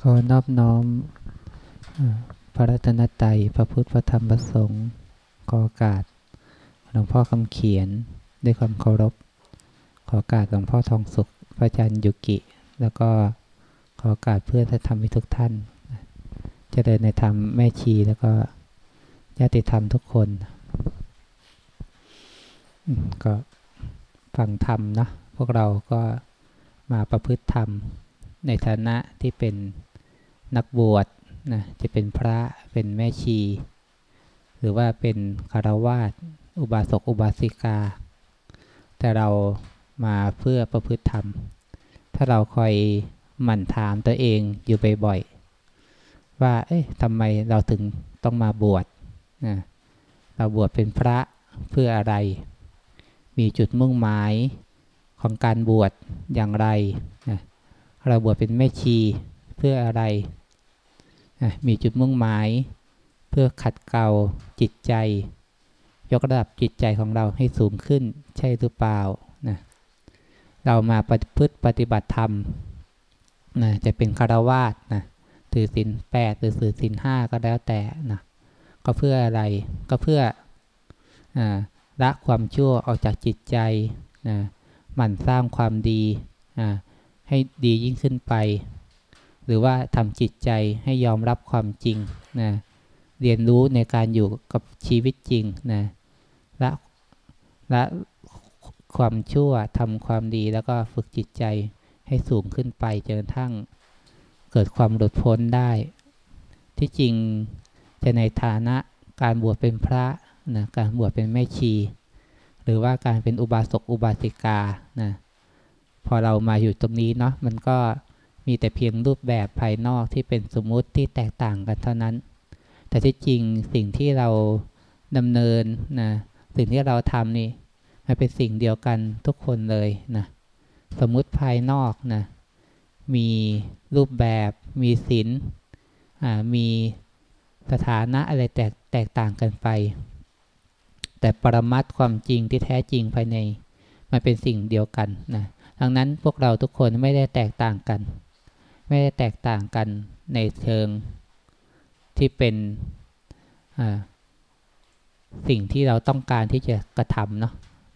ขอนอบน้อมพระรัตนตรัย พระพุทธ พระธรรม พระสงฆ์ขอโอกาสหลวงพ่อคำเขียนด้วยความเคารพ ขอโอกาสหลวงพ่อทองสุข พระอาจารย์ยุกิ แล้วก็ขอโอกาสเพื่อนธรรมทุกท่านจะเดินในธรรมแม่ชีแล้วก็ญาติธรรมทุกคน ก็ฟังธรรมนะ พวกเราก็มาประพฤติธรรม ในฐานะที่เป็นนักบวชนะจะเป็นพระเป็นแม่ชี หรือว่าเป็นคารวาสอุบาสกอุบาสิกา แต่เรามาเพื่อประพฤติธรรม ถ้าเราคอยหมั่นถามตัวเองอยู่บ่อยๆว่า เอ๊ะทำไมเราถึงต้องมาบวชนะเราบวชเป็นพระเพื่ออะไร มีจุดมุ่งหมายของการบวชอย่างไรนะ เราบวชเป็นแม่ชีเพื่ออะไร มีจุดมุ่งหมาย เพื่อขัดเกลาจิตใจ ยกระดับจิตใจของเราให้สูงขึ้นใช่หรือเปล่านะเรามาปฏิพฤติปฏิบัติธรรมนะจะเป็นคารวาสนะถือศีลแปดหรือถือศีลห้าก็แล้วแต่นะก็เพื่ออะไรก็เพื่ออละความชั่วออกจากจิตใจนะหมั่นสร้างความดี ให้ดียิ่งขึ้นไป หรือว่าทำจิตใจให้ยอมรับความจริงนะเรียนรู้ในการอยู่กับชีวิตจริงนะละละความชั่วทำความดีแล้วก็ฝึกจิตใจให้สูงขึ้นไปจนกระทั่งเกิดความหลุดพ้นได้ ที่จริงจะในฐานะการบวชเป็นพระนะการบวชเป็นแม่ชี หรือว่าการเป็นอุบาสกอุบาสิกานะ พอเรามาอยู่ตรงนี้เนาะมันก็มีแต่เพียงรูปแบบภายนอกที่เป็นสมมุติที่แตกต่างกันเท่านั้น แต่ที่จริงสิ่งที่เราดำเนินนะสิ่งที่เราทำนี่มันเป็นสิ่งเดียวกันทุกคนเลยนะสมมุติภายนอกนะมีรูปแบบมีศีลมีสถานะอะไรแตกแตกต่างกันไป แต่ปรมัตความจริงที่แท้จริงภายใน มันเป็นสิ่งเดียวกันนะ ดังนั้นพวกเราทุกคนไม่ได้แตกต่างกัน ไม่ได้แตกต่างกันในเชิงที่เป็นสิ่งที่เราต้องการที่จะกระทำเนาะ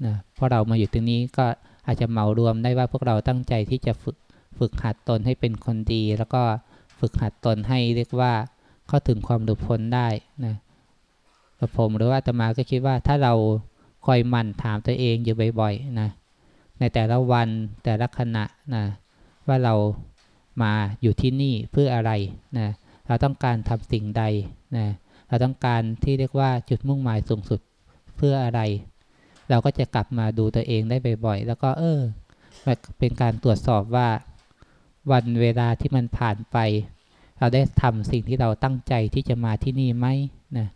นะเพราะเรามาอยู่ตรงนี้ก็อาจจะเหมารวมได้ว่าพวกเราตั้งใจที่จะฝึกฝึกหัดตนให้เป็นคนดี แล้วก็ฝึกหัดตนให้เรียกว่าเข้าถึงความหลุดพ้นได้นะผมหรือว่าตมาก็คิดว่าถ้าเราคอยมั่นถามตัวเองอยู่บ่อยๆนะ ในแต่ละวันแต่ละขณะนะว่าเรามาอยู่ที่นี่เพื่ออะไรนะเราต้องการทำสิ่งใดนะเราต้องการที่เรียกว่าจุดมุ่งหมายสูงสุดเพื่ออะไร เราก็จะกลับมาดูตัวเองได้บ่อยๆ แล้วก็เออเป็นการตรวจสอบว่า วันเวลาที่มันผ่านไป เราได้ทำสิ่งที่เราตั้งใจที่จะมาที่นี่ไหมนะ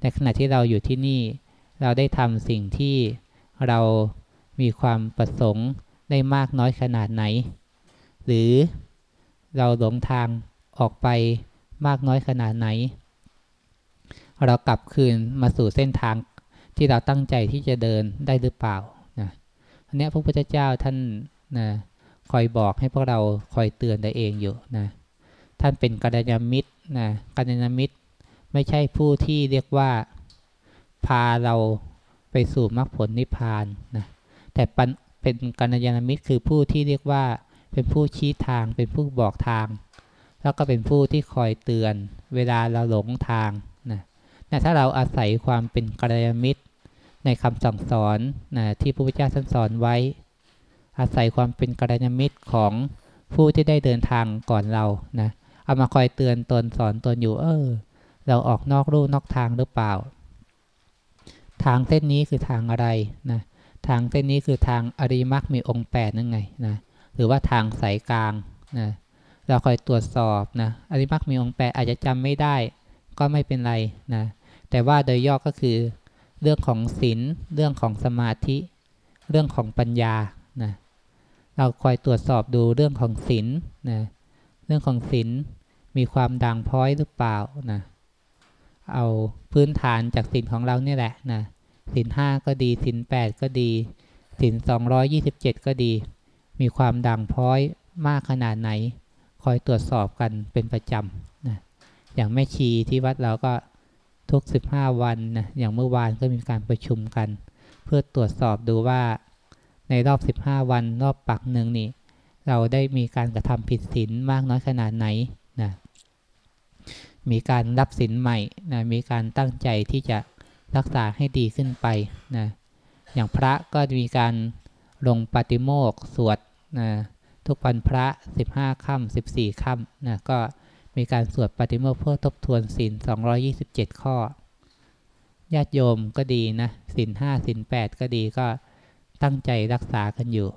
ในขณะที่เราอยู่ที่นี่ เราได้ทำสิ่งที่เรา มีความประสงค์ได้มากน้อยขนาดไหน หรือเราหลงทางออกไปมากน้อยขนาดไหน เรากลับคืนมาสู่เส้นทางที่เราตั้งใจที่จะเดินได้หรือเปล่านะอันนี้พระพุทธเจ้าท่านนะคอยบอกให้พวกเราคอยเตือนตัวเองอยู่นะท่านเป็นกัลยาณมิตรนะกัลยาณมิตรไม่ใช่ผู้ที่เรียกว่าพาเราไปสู่มรรคผลนิพพานนะ แต่เป็นกัญญาณมิตรคือผู้ที่เรียกว่า เป็นผู้ชี้ทาง เป็นผู้บอกทาง แล้วก็เป็นผู้ที่คอยเตือน เวลาเราหลงทางนะนะถ้าเราอาศัยความเป็นกัลยาณมิตร ในคำสั่งสอนนะที่พระพุทธเจ้าท่านสอนไว้ อาศัยความเป็นกัลยาณมิตรของผู้ที่ได้เดินทางก่อนเรานะเอามาคอยเตือนตนสอนตนอยู่เออ เราออกนอกรูนอกทางหรือเปล่า ทางเส้นนี้คือทางอะไรนะ ทางเส้นนี้คือทางอริมักมีองค์แปดนั่นไงนะหรือว่าทางสายกลางนะเราคอยตรวจสอบนะอริมักมีองค์แปดอาจจะจำไม่ได้ ก็ไม่เป็นไรนะแต่ว่าโดยย่อก็คือ เรื่องของศีลเรื่องของสมาธิ เรื่องของปัญญานะเราคอยตรวจสอบดูเรื่องของศีลนะเรื่องของศีลมีความด่างพ้อยหรือเปล่านะเอาพื้นฐานจากสินของเราเนี่ยแหละนะ สินห้าก็ดีสินแปดก็ดีสินสองร้อยยี่สิบเจ็ดก็ดี มีความด่างพ้อยมากขนาดไหนคคอยตรวจสอบกันเป็นประจำนะอย่างแม่ชีที่วัดเราก็ทุก15วันนะอย่างเมื่อวานก็มีการประชุมกัน เพื่อตรวจสอบดูว่า ในรอบ15วันรอบปักหนึ่งนี่เราได้มีการกระทำผิดศีลมากน้อยขนาดไหนนะมีการรับศีลใหม่นะมีการตั้งใจที่จะ รักษาให้ดีขึ้นไปนะอย่างพระก็มีการลงปฏิโมกสวดนะทุกวันพระ 15ค่ำ14ค่ำนะก็มีการสวดปฏิโมกข์เพื่อทบทวนศีล227 ข้อญาติโยมก็ดีนะศีลห้าศีลแปดก็ดีก็ตั้งใจรักษากันอยู่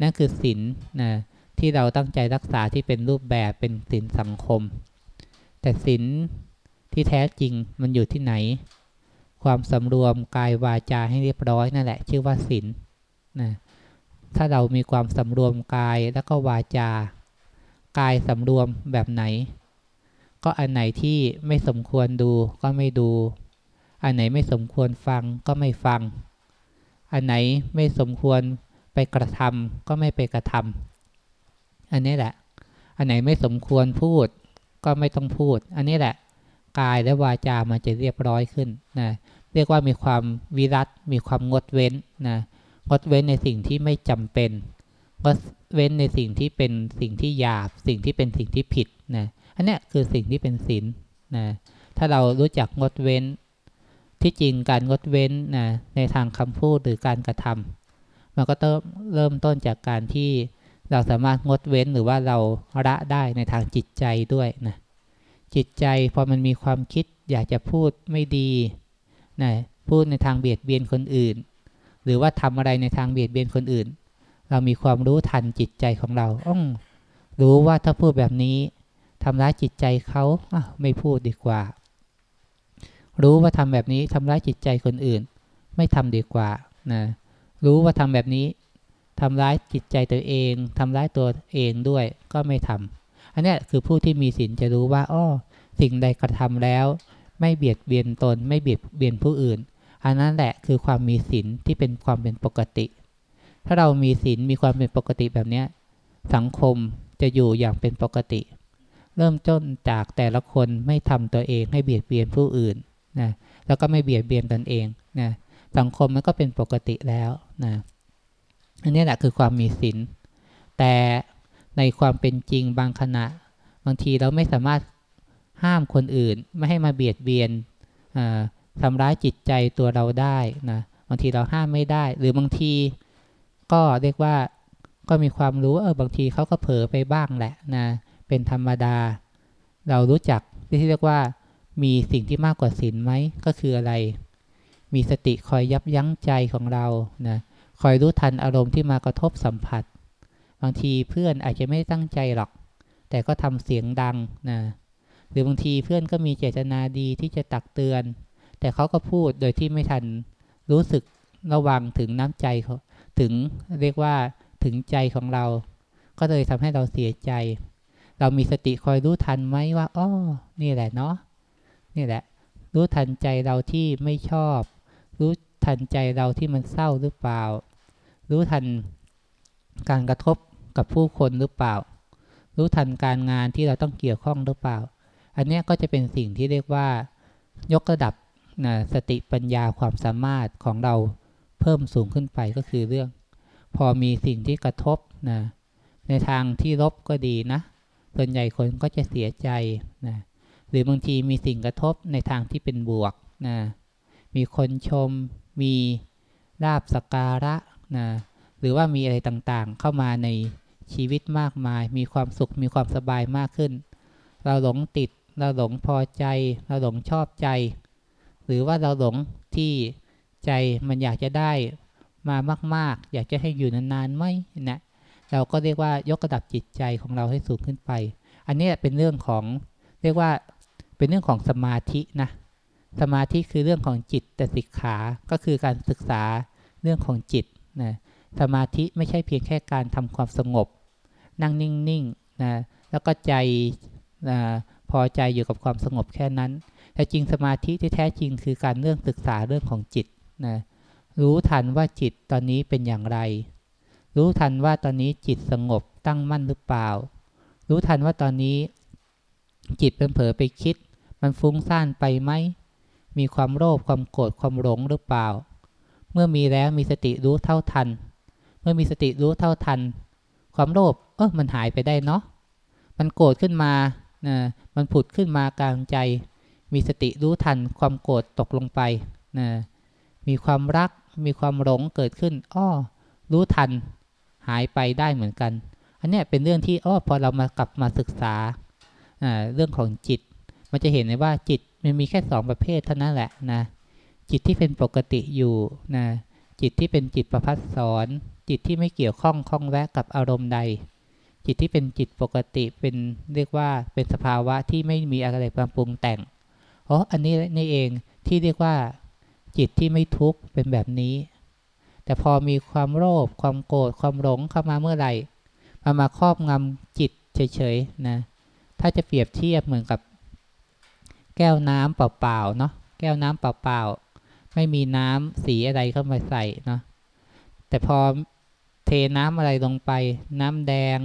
นั่นคือศีลนะที่เราตั้งใจรักษาที่เป็นรูปแบบเป็นศีลสังคม แต่ศีลที่แท้จริงมันอยู่ที่ไหน ความสำรวมกายวาจาให้เรียบร้อยนั่นแหละ ชื่อว่าศีลนะถ้าเรามีความสำรวมกายแล้วก็วาจา กายสำรวมแบบไหน ก็อันไหนที่ไม่สมควรดูก็ไม่ดู อันไหนไม่สมควรฟังก็ไม่ฟัง อันไหนไม่สมควรไปกระทำก็ไม่ไปกระทำอันนี้แหละ อันไหนไม่สมควรพูดก็ไม่ต้องพูด อันนี้แหละ กายและวาจามันจะเรียบร้อยขึ้นนะเรียกว่ามีความวิรัตมีความงดเว้นนะงดเว้นในสิ่งที่ไม่จำเป็นงดเว้นในสิ่งที่เป็นสิ่งที่หยาบ สิ่งที่เป็นสิ่งที่ผิดนะอันนี้คือสิ่งที่เป็นศีลนะถ้าเรารู้จักงดเว้น ที่จริงการงดเว้นนะในทางคำพูดหรือการกระทำมันก็ต้องเริ่มต้นจากการที่เราสามารถงดเว้นหรือว่าเราละได้ในทางจิตใจด้วยนะ จิตใจพอมันมีความคิดอยากจะพูดไม่ดีนะพูดในทางเบียดเบียนคนอื่น หรือว่าทำอะไรในทางเบียดเบียนคนอื่น เรามีความรู้ทันจิตใจของเราอ้องรู้ว่าถ้าพูดแบบนี้ทำร้ายจิตใจเขาไม่พูดดีกว่า รู้ว่าทำแบบนี้ทำร้ายจิตใจคนอื่น ไม่ทำดีกว่านะรู้ว่าทำแบบนี้ทำร้ายจิตใจตัวเองทำร้ายตัวเองด้วยก็ไม่ทำ อันนี้คือผู้ที่มีศีลจะรู้ว่าอ้อสิ่งใดกระทำแล้ว ไม่เบียดเบียนตน ไม่เบียดเบียนผู้อื่น อันนั้นแหละคือความมีศีลที่เป็นความเป็นปกติ ถ้าเรามีศีลมีความเป็นปกติแบบนี้สังคมจะอยู่อย่างเป็นปกติ เริ่มต้นจากแต่ละคนไม่ทำตัวเองให้เบียดเบียนผู้อื่นนะแล้วก็ไม่เบียดเบียนตนเองนะสังคมมันก็เป็นปกติแล้วนะอันนี้แหละคือความมีศีลแต่ ในความเป็นจริงบางขณะ บางทีเราไม่สามารถห้ามคนอื่น ไม่ให้มาเบียดเบียนทำร้ายจิตใจตัวเราได้นะบางทีเราห้ามไม่ได้ หรือบางทีก็เรียกว่าก็มีความรู้เออบางทีเขาก็เผลอไปบ้างแหละนะเป็นธรรมดา เรารู้จักที่เรียกว่า มีสิ่งที่มากกว่าศีลไหมก็คืออะไร มีสติคอยยับยั้งใจของเรานะคอยรู้ทันอารมณ์ที่มากระทบสัมผัส บางทีเพื่อนอาจจะไม่ตั้งใจหรอก แต่ก็ทำเสียงดังนะหรือบางทีเพื่อนก็มีเจตนาดีที่จะตักเตือน แต่เขาก็พูดโดยที่ไม่ทันรู้สึกระวังถึงน้ำใจเขาถึงเรียกว่าถึงใจของเรา ก็เลยทำให้เราเสียใจ เรามีสติคอยรู้ทันไหมว่าอ๋อนี่แหละเนาะนี่แหละ รู้ทันใจเราที่ไม่ชอบ รู้ทันใจเราที่มันเศร้าหรือเปล่า รู้ทันการกระทบ กับผู้คนหรือเปล่า รู้ทันการงานที่เราต้องเกี่ยวข้องหรือเปล่า อันนี้ก็จะเป็นสิ่งที่เรียกว่า ยกระดับนะสติปัญญาความสามารถของเราเพิ่มสูงขึ้นไปก็คือเรื่อง พอมีสิ่งที่กระทบนะในทางที่ลบก็ดีนะ ส่วนใหญ่คนก็จะเสียใจนะหรือบางทีมีสิ่งกระทบในทางที่เป็นบวกนะมีคนชม มีลาบสการะนะหรือว่ามีอะไรต่างๆเข้ามาใน ชีวิตมากมาย มีความสุขมีความสบายมากขึ้น เราหลงติด เราหลงพอใจ เราหลงชอบใจ หรือว่าเราหลงที่ใจมันอยากจะได้มามาก ๆ อยากจะให้อยู่นานๆไหมนะเราก็เรียกว่ายกระดับจิตใจของเราให้สูงขึ้นไป อันนี้เป็นเรื่องของเรียกว่าเป็นเรื่องของสมาธินะสมาธิคือเรื่องของจิตแต่สิกขาก็คือการศึกษาเรื่องของจิตนะสมาธิไม่ใช่เพียงแค่การทำความสงบ นั่งนิ่งๆนะแล้วก็ใจนะพอใจอยู่กับความสงบแค่นั้น แต่จริงสมาธิที่แท้จริงคือการเรื่องศึกษาเรื่องของจิตนะรู้ทันว่าจิตตอนนี้เป็นอย่างไร รู้ทันว่าตอนนี้จิตสงบตั้งมั่นหรือเปล่า รู้ทันว่าตอนนี้ จิตเป็นเผลอไปคิด มันฟุ้งซ่านไปไหม มีความโลภความโกรธความหลงหรือเปล่า เมื่อมีแล้วมีสติรู้เท่าทัน เมื่อมีสติรู้เท่าทัน ความโลภ เออมันหายไปได้เนาะมันโกรธขึ้นมานะมันผุดขึ้นมากลางใจ มีสติรู้ทันความโกรธตกลงไปนะมีความรักมีความหลงเกิดขึ้นอ้อรู้ทันหายไปได้เหมือนกัน อันนี้เป็นเรื่องที่อ้อพอเรามากลับมาศึกษาเรื่องของจิต มันจะเห็นเลยว่าจิตมันมีแค่สองประเภทเท่านั้นแหละนะจิตที่เป็นปกติอยู่นะจิตที่เป็นจิตประพัดสอนจิตที่ไม่เกี่ยวข้องข้องแวะกับอารมณ์ใด จิตที่เป็นจิตปกติเป็นเรียกว่าเป็นสภาวะที่ไม่มีอะไรปรุงแต่งอ๋ออันนี้นี่เองที่เรียกว่า จิตที่ไม่ทุกข์เป็นแบบนี้ แต่พอมีความโลภความโกรธความหลงเข้ามาเมื่อไหร่มามาครอบงำจิตเฉยๆนะถ้าจะเปรียบเทียบเหมือนกับ แก้วน้ำเปล่าๆเนาะแก้วน้ำเปล่าๆไม่มีน้ำสีอะไรเข้ามาใส่เนาะแต่พอเทน้ำอะไรลงไป น้ำแดง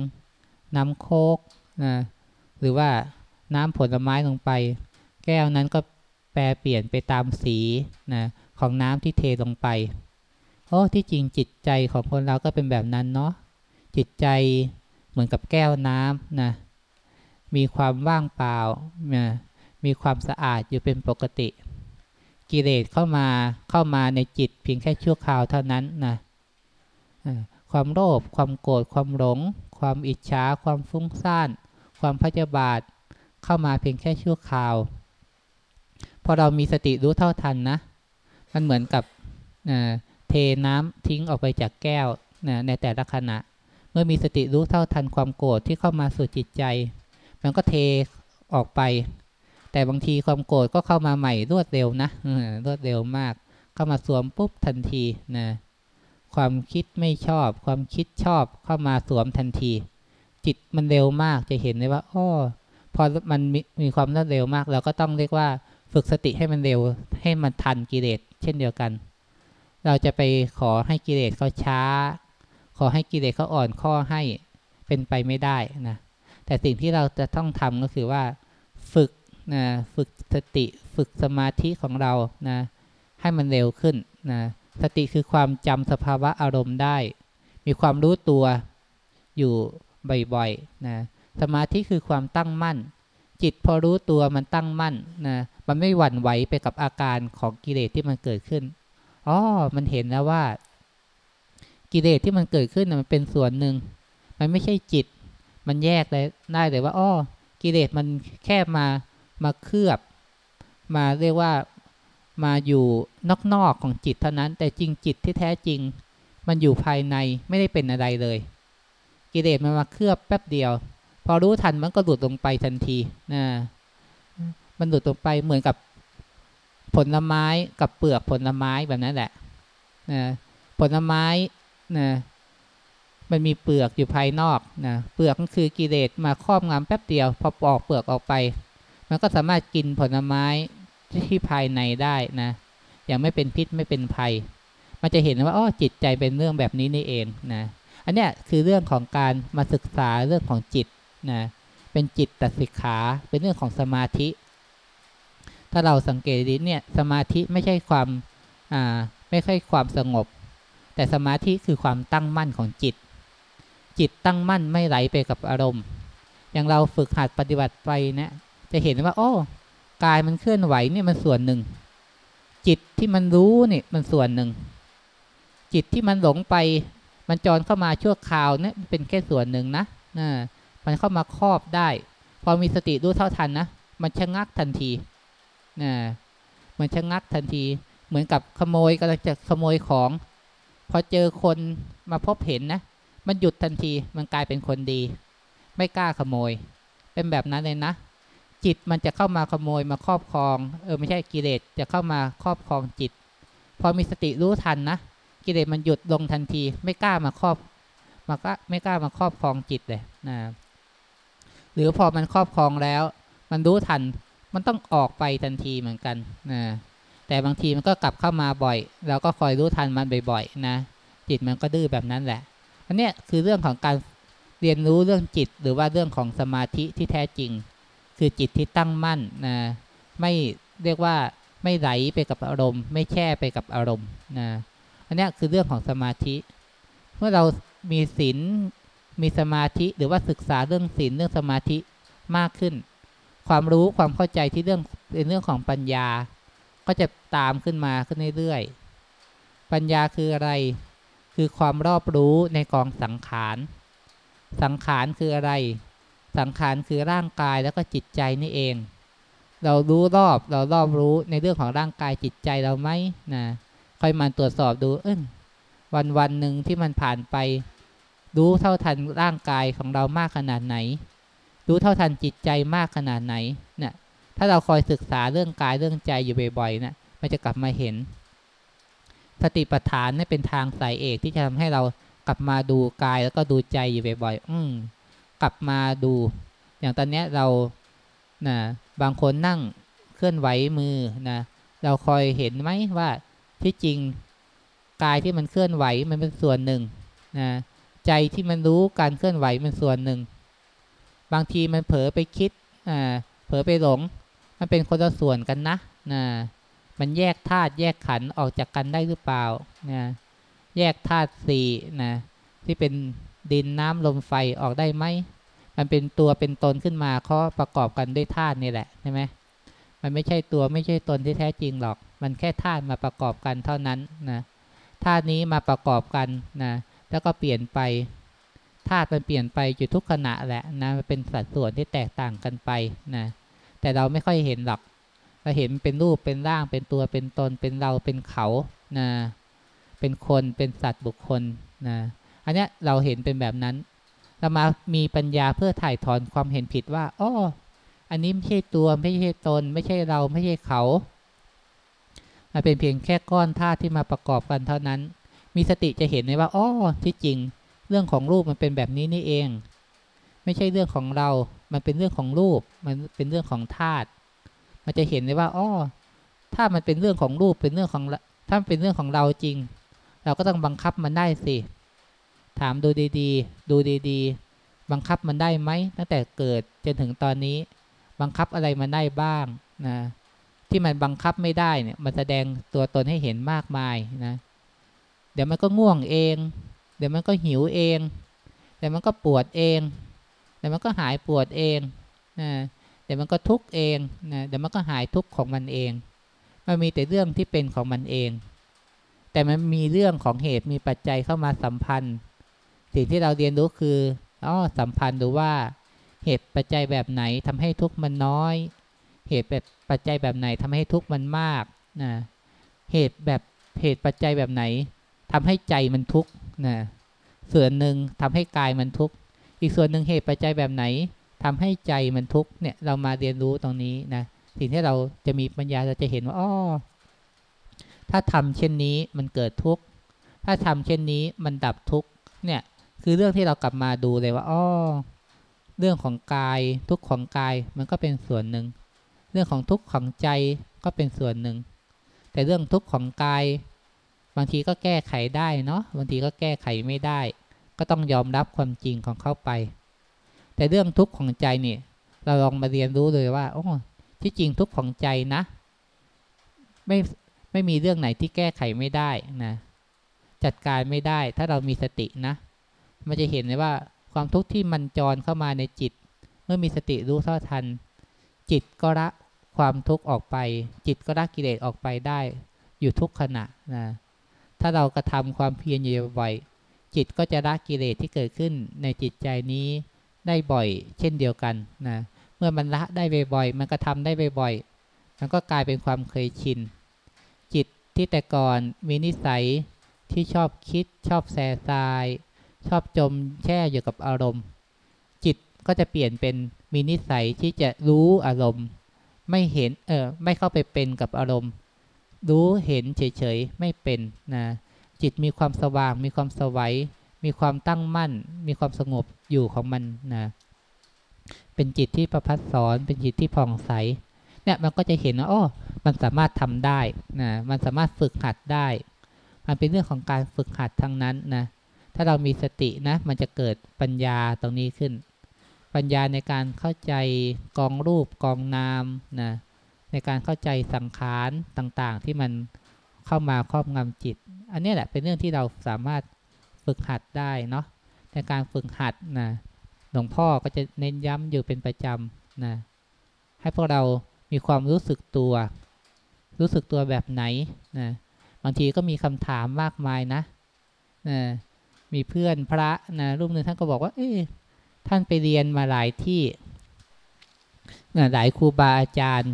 น้ำโคกนะหรือว่าน้ำผลไม้ลงไป แก้วนั้นก็แปรเปลี่ยนไปตามสีนะของน้ำที่เทลงไปโอ้ที่จริงจิตใจของคนเราก็เป็นแบบนั้นเนาะจิตใจเหมือนกับแก้วน้ำนะมีความว่างเปล่านะมีความสะอาดอยู่เป็นปกติ กิเลสเข้ามาเข้ามาในจิตเพียงแค่ชั่วคราวเท่านั้นนะความโลภความโกรธความหลง ความอิจฉา ความฟุ้งซ่าน ความพยาบาท เข้ามาเพียงแค่ชั่วคราว พอเรามีสติรู้เท่าทันนะ มันเหมือนกับเทน้ำทิ้งออกไปจากแก้วในแต่ละขณะ เมื่อมีสติรู้เท่าทันความโกรธที่เข้ามาสู่จิตใจ มันก็เทออกไป แต่บางทีความโกรธก็เข้ามาใหม่รวดเร็วนะรวดเร็วมาก เข้ามาสวมปุ๊บทันทีนะ ความคิดไม่ชอบ ความคิดชอบเข้ามาสวมทันที จิตมันเร็วมากจะเห็นเลยว่าอ้อพอมันมมีความรวดเร็วมาก เราก็ต้องเรียกว่าฝึกสติให้มันเร็วให้มันทันกิเลสเช่นเดียวกัน เราจะไปขอให้กิเลสเขาช้า ขอให้กิเลสเขาอ่อนข้อให้เป็นไปไม่ได้นะแต่สิ่งที่เราจะต้องทำก็คือว่า ฝึกนะฝึกสติ ฝึกสมาธิของเรานะให้มันเร็วขึ้นนะ สติคือความจำสภาวะอารมณ์ได้ มีความรู้ตัวอยู่บ่อยๆนะสมาธิคือความตั้งมั่น จิตพอรู้ตัวมันตั้งมั่นนะมันไม่หวั่นไหวไปกับอาการของกิเลสที่มันเกิดขึ้นอ๋อมันเห็นแล้วว่า กิเลสที่มันเกิดขึ้นมันเป็นส่วนหนึ่ง มันไม่ใช่จิต มันแยกได้ได้เลยว่าอ๋อกิเลสมันแค่มามาเคลือบ มาเรียกว่า มาอยู่นอกๆของจิตเท่านั้น แต่จริงจิตที่แท้จริง มันอยู่ภายในไม่ได้เป็นอะไรเลย กิเลสมันมาเคลือบแป๊บเดียว พอรู้ทันมันก็หลุดลงไปทันทีนะมันหลุดลงไปเหมือนกับผลไม้กับเปลือกผลไม้แบบนั้นแหละนะผลไม้นะมันมีเปลือกอยู่ภายนอกนะเปลือกก็คือกิเลสมาครอบงำแป๊บเดียว พอปอกเปลือกออกไป มันก็สามารถกินผลไม้ ที่ภายในได้นะอย่างไม่เป็นพิษไม่เป็นภัย มันจะเห็นว่าอ๋อจิตใจเป็นเรื่องแบบนี้นี่เองนะอันเนี้ยคือเรื่องของการมาศึกษาเรื่องของจิตนะเป็นจิตตัดสิกขาเป็นเรื่องของสมาธิ ถ้าเราสังเกตดีเนี่ยสมาธิไม่ใช่ความอ่าไม่ใช่ความสงบ แต่สมาธิคือความตั้งมั่นของจิต จิตตั้งมั่นไม่ไหลไปกับอารมณ์ อย่างเราฝึกหัดปฏิบัติไปเนี่ยจะเห็นว่า โอ้ กายมันเคลื่อนไหวนี่มันส่วนหนึ่ง จิตที่มันรู้นี่มันส่วนหนึ่ง จิตที่มันหลงไป มันจรเข้ามาชั่วคราวเนี่ยเป็นแค่ส่วนหนึ่งนะนะมันเข้ามาครอบได้ พอมีสติรู้เท่าทันนะมันชะงักทันทีนะมันชะงักทันที เหมือนกับขโมยกำลังจะขโมยของ พอเจอคนมาพบเห็นนะมันหยุดทันทีมันกลายเป็นคนดี ไม่กล้าขโมย เป็นแบบนั้นเลยนะ จิตมันจะเข้ามาขโมยมาครอบครอง เออไม่ใช่กิเลสจะเข้ามาครอบครองจิต พอมีสติรู้ทันนะกิเลสมันหยุดลงทันที ไม่กล้ามาครอบมาก็ไม่กล้ามาครอบครองจิตเลยนะหรือพอมันครอบครองแล้ว มันรู้ทันมันต้องออกไปทันทีเหมือนกันนะแต่บางทีมันก็กลับเข้ามาบ่อย เราก็คอยรู้ทันมันบ่อยๆนะจิตมันก็ดื้อแบบนั้นแหละอันนี้คือเรื่องของการเรียนรู้เรื่องจิตหรือว่าเรื่องของสมาธิที่แท้จริง คือจิตที่ตั้งมั่นนะไม่เรียกว่าไม่ไหลไปกับอารมณ์ ไม่แช่ไปกับอารมณ์นะอันนี้คือเรื่องของสมาธิ เมื่อเรามีศีลมีสมาธิหรือว่าศึกษาเรื่องศีลเรื่องสมาธิมากขึ้น ความรู้ความเข้าใจที่เรื่องเป็นเรื่องของปัญญา ก็จะตามขึ้นมาขึ้นเรื่อยๆปัญญาคืออะไร คือความรอบรู้ในกองสังขาร สังขารคืออะไร สังขารคือร่างกายแล้วก็จิตใจนี่เอง เรารู้รอบเรารอบรู้ในเรื่องของร่างกายจิตใจเราไหมนะค่อยมาตรวจสอบดูเอ้นวันวันหนึ่งที่มันผ่านไป รู้เท่าทันร่างกายของเรามากขนาดไหน รู้เท่าทันจิตใจมากขนาดไหนเนะี่ยถ้าเราคอยศึกษาเรื่องกายเรื่องใจอยู่บ่อยๆนะมันจะกลับมาเห็น สติปัฏฐานนี่เป็นทางสายเอกที่จะทำให้เรากลับมาดูกายแล้วก็ดูใจอยู่บ่อยๆอืม กลับมาดู อย่างตอนนี้เรานะบางคนนั่งเคลื่อนไหวมือนะเราคอยเห็นไหมว่าที่จริงกายที่มันเคลื่อนไหวมันเป็นส่วนหนึ่งนะใจที่มันรู้การเคลื่อนไหวมันส่วนหนึ่ง บางทีมันเผลอไปคิดอ่าเผลอไปหลง มันเป็นคนละส่วนกันนะนะมันแยกธาตุแยกขันออกจากกันได้หรือเปล่านะแยกธาตุสี่นะที่เป็น ดินน้ำลมไฟออกได้ไหม มันเป็นตัวเป็นตนขึ้นมาเขาประกอบกันด้วยธาตุนี่แหละใช่ไหมมันไม่ใช่ตัวไม่ใช่ตนที่แท้จริงหรอก มันแค่ธาตุมาประกอบกันเท่านั้นนะธาตุนี้มาประกอบกันนะแล้วก็เปลี่ยนไปธาตุมันเปลี่ยนไปอยู่ทุกขณะแหละนะมันเป็นสัดส่วนที่แตกต่างกันไปนะแต่เราไม่ค่อยเห็นหรอกเราเห็นเป็นรูปเป็นร่างเป็นตัวเป็นตนเป็นเราเป็นเขานะเป็นคนเป็นสัตว์บุคคลนะ อันนี้เราเห็นเป็นแบบนั้น เรามามีปัญญาเพื่อถ่ายถอนความเห็นผิดว่าอ๋ออันนี้ไม่ใช่ตัวไม่ใช่ตน ไม่ใช่เราไม่ใช่เขามันเป็นเพียงแค่ก้อนธาตุที่มาประกอบกันเท่านั้น มีสติจะเห็นเลยว่าอ๋อที่จริง เรื่องของรูปมันเป็นแบบนี้นี่เอง ไม่ใช่เรื่องของเรา มันเป็นเรื่องของรูป มันเป็นเรื่องของธาตุ มันจะเห็นเลยว่าอ๋อถ้ามันเป็นเรื่องของรูปเป็นเรื่องของถ้ามันเป็นเรื่องของเราจริง เราก็ต้องบังคับมันได้สิ ถามดูดีๆ ดูดีๆ บังคับมันได้ไหมตั้งแต่เกิดจนถึงตอนนี้ บังคับอะไรมันได้บ้างนะที่มันบังคับไม่ได้เนี่ยมันแสดงตัวตนให้เห็นมากมายนะเดี๋ยวมันก็ง่วงเอง เดี๋ยวมันก็หิวเองเดี๋ยวมันก็ปวดเองเดี๋ยวมันก็หายปวดเองนะเดี๋ยวมันก็ทุกข์เองนะเดี๋ยวมันก็หายทุกข์ของมันเอง มันมีแต่เรื่องที่เป็นของมันเอง แต่มันมีเรื่องของเหตุมีปัจจัยเข้ามาสัมพันธ์ สิ่งที่เราเรียนรู้คืออ๋อสัมพันธ์ดูว่าเหตุปัจจัยแบบไหนทำให้ทุกข์มันน้อย เหตุแบบปัจจัยแบบไหนทำให้ทุกข์มันมากนะเหตุแบบเหตุปัจจัยแบบไหนทำให้ใจมันทุกข์นะส่วนหนึ่งทำให้กายมันทุกข์อีกส่วนหนึ่งเหตุปัจจัยแบบไหนทำให้ใจมันทุกข์เนี่ยเรามาเรียนรู้ตรงนี้นะสิ่งที่เราจะมีปัญญาเราจะเห็นว่าอ๋อถ้าทำเช่นนี้มันเกิดทุกข์ถ้าทำเช่นนี้มันดับทุกข์เนี่ย คือเรื่องที่เรากลับมาดูเลยว่าอ๋อเรื่องของกายทุกข์ของกายมันก็เป็นส่วนหนึ่ง เรื่องของทุกข์ของใจก็เป็นส่วนหนึ่ง แต่เรื่องทุกข์ของกาย บางทีก็แก้ไขได้เนาะบางทีก็แก้ไขไม่ได้ ก็ต้องยอมรับความจริงของเขาไป แต่เรื่องทุกข์ของใจเนี่ยเราลองมาเรียนรู้เลยว่าโอ้ที่จริงทุกข์ของใจนะ ไม่ไม่มีเรื่องไหนที่แก้ไขไม่ได้นะ จัดการไม่ได้ถ้าเรามีสตินะ มันจะเห็นเลยว่าความทุกข์ที่มันจรเข้ามาในจิต เมื่อมีสติรู้เท่าทัน จิตก็ละความทุกข์ออกไป จิตก็ละกิเลสออกไปได้ อยู่ทุกขณะนะถ้าเรากระทำความเพียรอยู่บ่อย จิตก็จะละกิเลสที่เกิดขึ้นในจิตใจนี้ได้บ่อย เช่นเดียวกันนะเมื่อมันละได้บ่อยๆมันก็ทำได้บ่อยๆมันก็กลายเป็นความเคยชิน จิตที่แต่ก่อนมีนิสัยที่ชอบคิดชอบแส่ทราย ชอบจมแช่อยู่กับอารมณ์ จิตก็จะเปลี่ยนเป็นมีนิสัยที่จะรู้อารมณ์ ไม่เห็นเออไม่เข้าไปเป็นกับอารมณ์ รู้เห็นเฉยๆไม่เป็นนะจิตมีความสว่าง มีความสวัยมีความตั้งมั่น มีความสงบอยู่ของมันนะเป็นจิตที่ประพัดสอนเป็นจิตที่ผ่องใสเนี่ยมันก็จะเห็นว่าอ๋อมันสามารถทำได้นะมันสามารถฝึกหัดได้ มันเป็นเรื่องของการฝึกหัดทั้งนั้นนะ ถ้าเรามีสตินะ มันจะเกิดปัญญาตรงนี้ขึ้น ปัญญาในการเข้าใจกองรูปกองนามนะในการเข้าใจสังขารต่างๆ ที่มันเข้ามาครอบงำจิต อันนี้แหละเป็นเรื่องที่เราสามารถฝึกหัดได้เนาะในการฝึกหัดนะหลวงพ่อก็จะเน้นย้ำอยู่เป็นประจำนะให้พวกเรามีความรู้สึกตัว รู้สึกตัวแบบไหนนะบางทีก็มีคำถามมากมายนะนะ มีเพื่อนพระนะรูปหนึ่งท่านก็บอกว่า เอ๊ท่านไปเรียนมาหลายที่นะหลายครูบาอาจารย์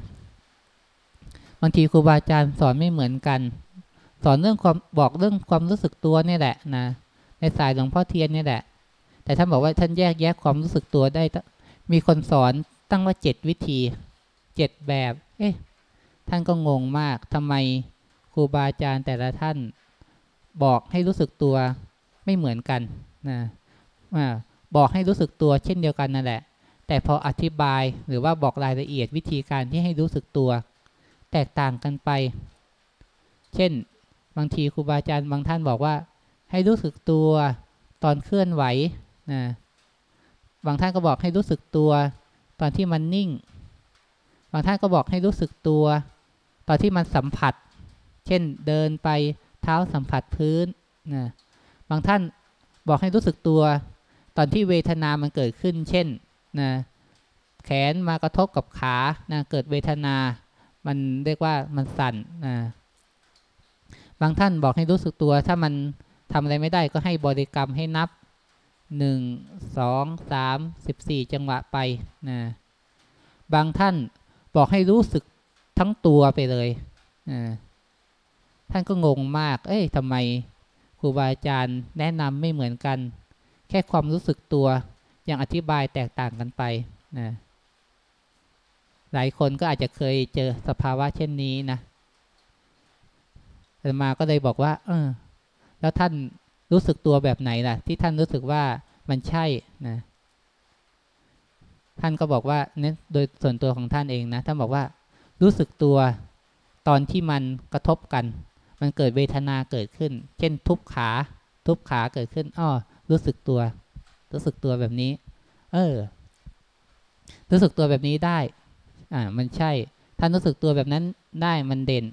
บางทีครูบาอาจารย์สอนไม่เหมือนกัน สอนเรื่องความบอกเรื่องความรู้สึกตัวนี่แหละนะในสายหลวงพ่อเทียนนี่แหละ แต่ท่านบอกว่าท่านแยกแยะความรู้สึกตัวได้ มีคนสอนตั้งว่าเจ็ดวิธีเจ็ดแบบ เอ๊ะท่านก็งงมากทำไมครูบาอาจารย์แต่ละท่าน บอกให้รู้สึกตัว ไม่เหมือนกันนะบอกให้รู้สึกตัวเช่นเดียวกันนั่นแหละ แต่พออธิบายหรือว่าบอกรายละเอียดวิธีการที่ให้รู้สึกตัว แตกต่างกันไป เช่น บางทีครูบาอาจารย์บางท่านบอกว่า ให้รู้สึกตัวตอนเคลื่อนไหวนะบางท่านก็บอกให้รู้สึกตัว ตอนที่มันนิ่ง บางท่านก็บอกให้รู้สึกตัว ตอนที่มันสัมผัส เช่นเดินไปเท้าสัมผัสพื้นนะ บางท่านบอกให้รู้สึกตัว ตอนที่เวทนามันเกิดขึ้น เช่นนะแขนมากระทบกับขานะเกิดเวทนา มันเรียกว่ามันสั่นนะบางท่านบอกให้รู้สึกตัว ถ้ามันทำอะไรไม่ได้ก็ให้บริกรรมให้นับหนึ่งสองสามสิบสี่จังหวะไปนะบางท่านบอกให้รู้สึกทั้งตัวไปเลยนะท่านก็งงมาก เอ้ยทำไม รูบาอาจารย์แนะนำไม่เหมือนกัน แค่ความรู้สึกตัวยังอธิบายแตกต่างกันไปนะหลายคนก็อาจจะเคยเจอสภาวะเช่นนี้นะแต่มาก็เลยบอกว่า เออ แล้วท่านรู้สึกตัวแบบไหนล่ะ ที่ท่านรู้สึกว่ามันใช่นะท่านก็บอกว่าเนี่ยโดยส่วนตัวของท่านเองนะท่านบอกว่า รู้สึกตัวตอนที่มันกระทบกัน มันเกิดเวทนาเกิดขึ้น เช่นทุบขา ทุบขาเกิดขึ้นอ้อรู้สึกตัว รู้สึกตัวแบบนี้ เออ รู้สึกตัวแบบนี้ได้ อ่า มันใช่ ถ้ารู้สึกตัวแบบนั้นได้มันเด่น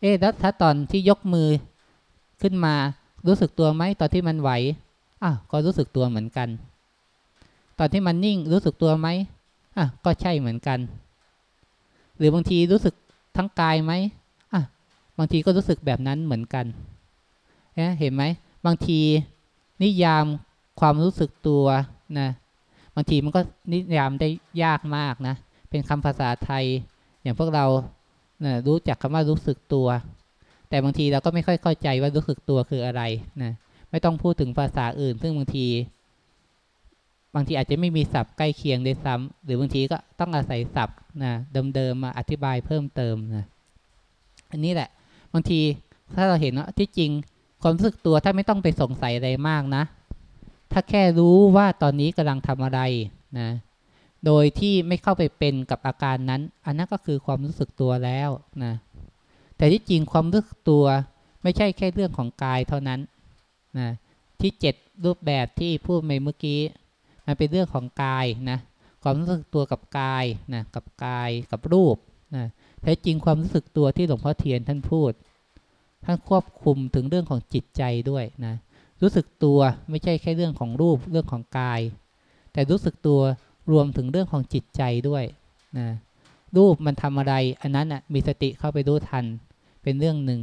เอ๊ะแล้วถ้าตอนที่ยกมือขึ้นมา รู้สึกตัวไหมตอนที่มันไหวอะก็รู้สึกตัวเหมือนกัน ตอนที่มันนิ่งรู้สึกตัวไหมอะก็ใช่เหมือนกัน หรือบางทีรู้สึกทั้งกายไหมางทีก็รู้สึกแบบนั้นเหมือนกันเห็นไหมบางทีนิยามความรู้สึกตัวนะบางทีมันก็นิยามได้ยากมากนะ เป็นคำภาษาไทย อย่างพวกเรานะรู้จักคำว่ารู้สึกตัว แต่บางทีเราก็ไม่ค่อยเข้าใจว่ารู้สึกตัวคืออะไรนะไม่ต้องพูดถึงภาษาอื่น ซึ่งบางที บางทีอาจจะไม่มีศัพท์ใกล้เคียงด้วยซ้ำหรือบางทีก็ต้องอาศัยศัพท์นะเดิมๆมาอธิบายเพิ่มเติมนะอันนี้แหละ บางทีถ้าเราเห็นว่าที่จริงความรู้สึกตัวถ้าไม่ต้องไปสงสัยอะไรมากนะ ถ้าแค่รู้ว่าตอนนี้กำลังทำอะไรนะ โดยที่ไม่เข้าไปเป็นกับอาการนั้น อันนั้นก็คือความรู้สึกตัวแล้วนะ แต่ที่จริงความรู้สึกตัวไม่ใช่แค่เรื่องของกายเท่านั้นนะที่เจ็ดรูปแบบที่พูดไปเมื่อกี้มันเป็นเรื่องของกายนะ ความรู้สึกตัวกับกายนะกับกายกับรูป นะแท้จริงความรู้สึกตัวที่หลวงพ่อเทียนท่านพูด ท่านควบคุมถึงเรื่องของจิตใจด้วยนะรู้สึกตัวไม่ใช่แค่เรื่องของรูปเรื่องของกาย แต่รู้สึกตัวรวมถึงเรื่องของจิตใจด้วยนะรูปมันทำอะไร อันนั้นอะมีสติเข้าไปรู้ทันเป็นเรื่องหนึ่ง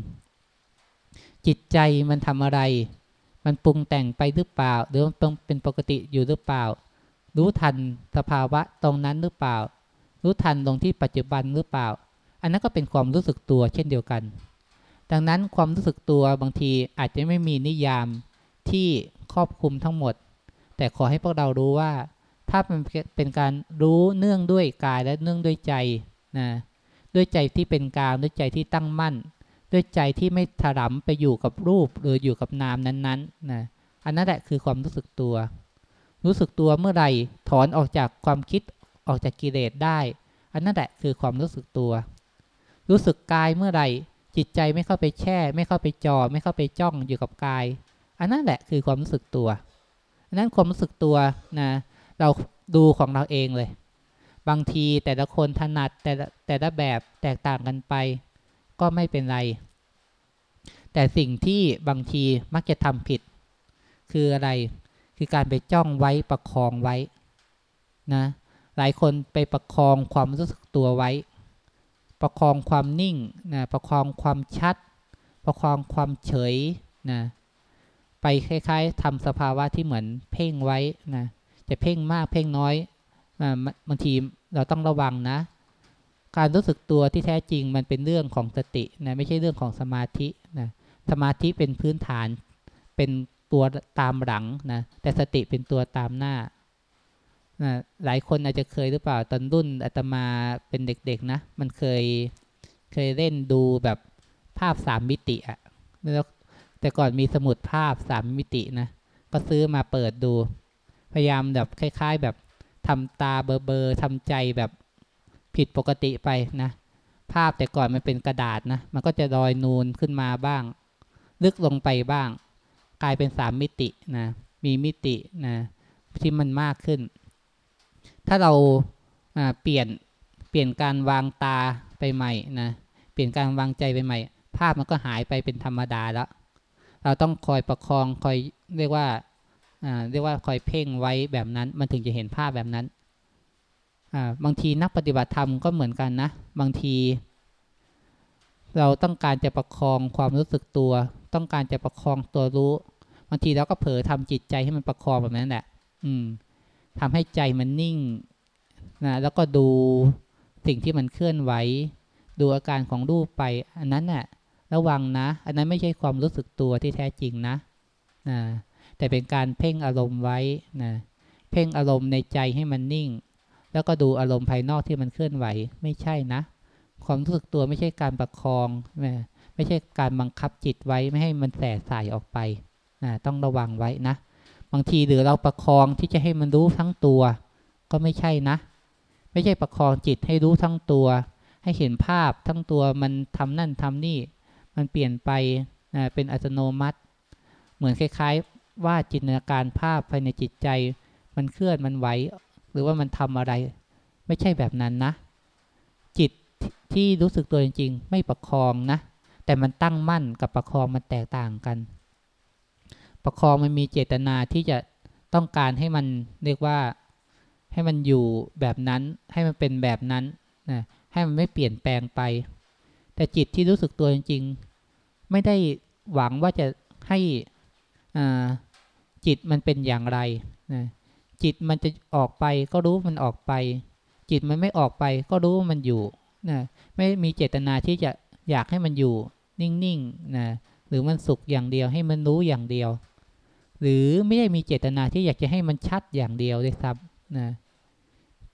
จิตใจมันทำอะไร มันปรุงแต่งไปหรือเปล่า หรือมันเป็นปกติอยู่หรือเปล่า รู้ทันสภาวะตรงนั้นหรือเปล่า รู้ทันตรงที่ปัจจุบันหรือเปล่า อันนั้นก็เป็นความรู้สึกตัวเช่นเดียวกัน ดังนั้นความรู้สึกตัวบางทีอาจจะไม่มีนิยามที่ครอบคลุมทั้งหมด แต่ขอให้พวกเรารู้ว่า ถ้ามันเป็นการรู้เนื่องด้วยกายและเนื่องด้วยใจนะด้วยใจที่เป็นกลางด้วยใจที่ตั้งมั่น ด้วยใจที่ไม่ถลำไปอยู่กับรูปหรืออยู่กับนามนั้นๆนะอันนั้นแหละคือความรู้สึกตัว รู้สึกตัวเมื่อไหร่ถอนออกจากความคิด ออกจากกิเลสได้ อันนั้นแหละคือความรู้สึกตัว รู้สึกกายเมื่อไหร่จิตใจไม่เข้าไปแช่ ไม่เข้าไปจอ่อไม่เข้าไปจ้องอยู่กับกาย อันนั้นแหละคือความรู้สึกตัวอันนั้นความรู้สึกตัวนะเราดูของเราเองเลย บางทีแต่ละคนถนัดแต่แต่ละแบบแตกต่างกันไป ก็ไม่เป็นไร แต่สิ่งที่บางทีมักจะทำผิด คืออะไรคือการไปจ้องไว้ประคองไว้นะ หลายคนไปประคองความรู้สึกตัวไว้ ประคองความนิ่งนะประคองความชัด ประคองความเฉยนะไปคล้ายๆทำสภาวะที่เหมือนเพ่งไว้นะจะเพ่งมากเพ่งน้อยบางทีเราต้องระวังนะ การรู้สึกตัวที่แท้จริงมันเป็นเรื่องของสตินะไม่ใช่เรื่องของสมาธินะสมาธิเป็นพื้นฐานเป็นตัวตามหลังนะแต่สติเป็นตัวตามหน้า นะหลายคนอาจจะเคยหรือเปล่าตอนรุ่นอาตมาเป็นเด็กๆนะ มันเคยเคยเล่นดูแบบภาพสามมิติอะแล้วแต่ก่อนมีสมุดภาพสามมิตินะ ก็ซื้อมาเปิดดู พยายามแบบคล้าย ๆ แบบทำตาเบอเบอร์ทำใจแบบผิดปกติไปนะ ภาพแต่ก่อนมันเป็นกระดาษนะ มันก็จะลอยนูนขึ้นมาบ้าง ลึกลงไปบ้าง กลายเป็นสามมิตินะ มีมิตินะที่มันมากขึ้น ถ้าเราเปลี่ยนเปลี่ยนการวางตาไปใหม่นะเปลี่ยนการวางใจไปใหม่ ภาพมันก็หายไปเป็นธรรมดาแล้ว เราต้องคอยประคองคอยเรียกว่าเรียกว่าคอยเพ่งไว้แบบนั้น มันถึงจะเห็นภาพแบบนั้นบางทีนักปฏิบัติธรรมก็เหมือนกันนะ บางที เราต้องการจะประคองความรู้สึกตัว ต้องการจะประคองตัวรู้ บางทีเราก็เผลอทำจิตใจให้มันประคองแบบนั้นแหละ อืม ทำให้ใจมันนิ่งนะแล้วก็ดูสิ่งที่มันเคลื่อนไหว ดูอาการของรูปไป อันนั้นน่ะระวังนะ อันนั้นไม่ใช่ความรู้สึกตัวที่แท้จริงนะนะแต่เป็นการเพ่งอารมณ์ไว้นะเพ่งอารมณ์ในใจให้มันนิ่ง แล้วก็ดูอารมณ์ภายนอกที่มันเคลื่อนไหวไม่ใช่นะ ความรู้สึกตัวไม่ใช่การประคองไม่ใช่การบังคับจิตไว้ไม่ให้มันแสสายออกไปนะต้องระวังไว้นะ บางทีหรือเราประคองที่จะให้มันรู้ทั้งตัว ก็ไม่ใช่นะ ไม่ใช่ประคองจิตให้รู้ทั้งตัว ให้เห็นภาพทั้งตัวมันทำนั่นทำนี่ มันเปลี่ยนไปนะเป็นอัตโนมัติ เหมือนคล้ายๆ ว่าจินตนาการภาพภายในจิตใจ มันเคลื่อนมันไหวหรือว่ามันทำอะไร ไม่ใช่แบบนั้นนะ จิตที่รู้สึกตัวจริงๆ ไม่ประคองนะ แต่มันตั้งมั่นกับประคองมันแตกต่างกัน ประคองมันมีเจตนาที่จะต้องการให้มันเรียกว่าให้มันอยู่แบบนั้น ให้มันเป็นแบบนั้นนะให้มันไม่เปลี่ยนแปลงไป แต่จิตที่รู้สึกตัวจริงไม่ได้หวังว่าจะให้จิตมันเป็นอย่างไรนะจิตมันจะออกไปก็รู้มันออกไป จิตมันไม่ออกไปก็รู้ว่ามันอยู่นะไม่มีเจตนาที่จะอยากให้มันอยู่นิ่งๆนะหรือมันสุขอย่างเดียวให้มันรู้อย่างเดียว หรือไม่ได้มีเจตนาที่อยากจะให้มันชัดอย่างเดียวเลยครับนะ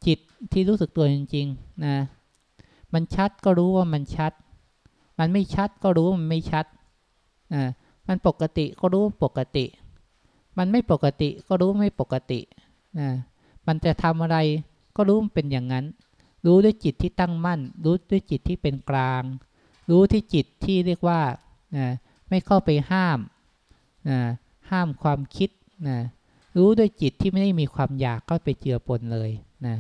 จิตที่รู้สึกตัวจริงๆนะมันชัดก็รู้ว่ามันชัด มันไม่ชัดก็รู้ว่ามันไม่ชัดอ่ามันปกติก็รู้ปกติ มันไม่ปกติก็รู้ไม่ปกติอ่ามันจะทำอะไรก็รู้มันเป็นอย่างนั้น รู้ด้วยจิตที่ตั้งมั่น รู้ด้วยจิตที่เป็นกลาง รู้ที่จิตที่เรียกว่านะไม่เข้าไปห้ามนะ ห้ามความคิดนะรู้ด้วยจิตที่ไม่ได้มีความอยากเข้าไปเจือปนเลยนะ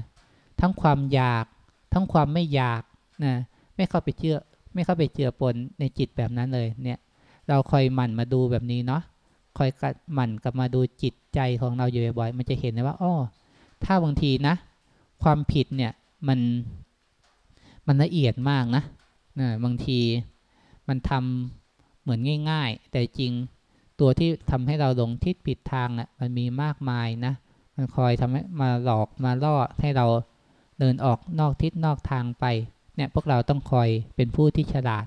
ทั้งความอยากทั้งความไม่อยากนะไม่เข้าไปเชื่อไม่เข้าไปเจือปนในจิตแบบนั้นเลยเนี่ยเราคอยหมั่นมาดูแบบนี้เนาะคอยหมั่นกลับมาดูจิตใจของเราอยู่บ่อยๆมันจะเห็นเลยว่าอ้อถ้าบางทีนะ ความผิดเนี่ยมันมันละเอียดมากนะนะบางทีมันทำเหมือนง่าย ๆ แต่จริง ตัวที่ทำให้เราหลงทิศผิดทางอะมันมีมากมายนะ มันคอยทำให้มาหลอกมาล่อให้เราเดินออกนอกทิศนอกทางไป เนี่ยพวกเราต้องคอยเป็นผู้ที่ฉลาด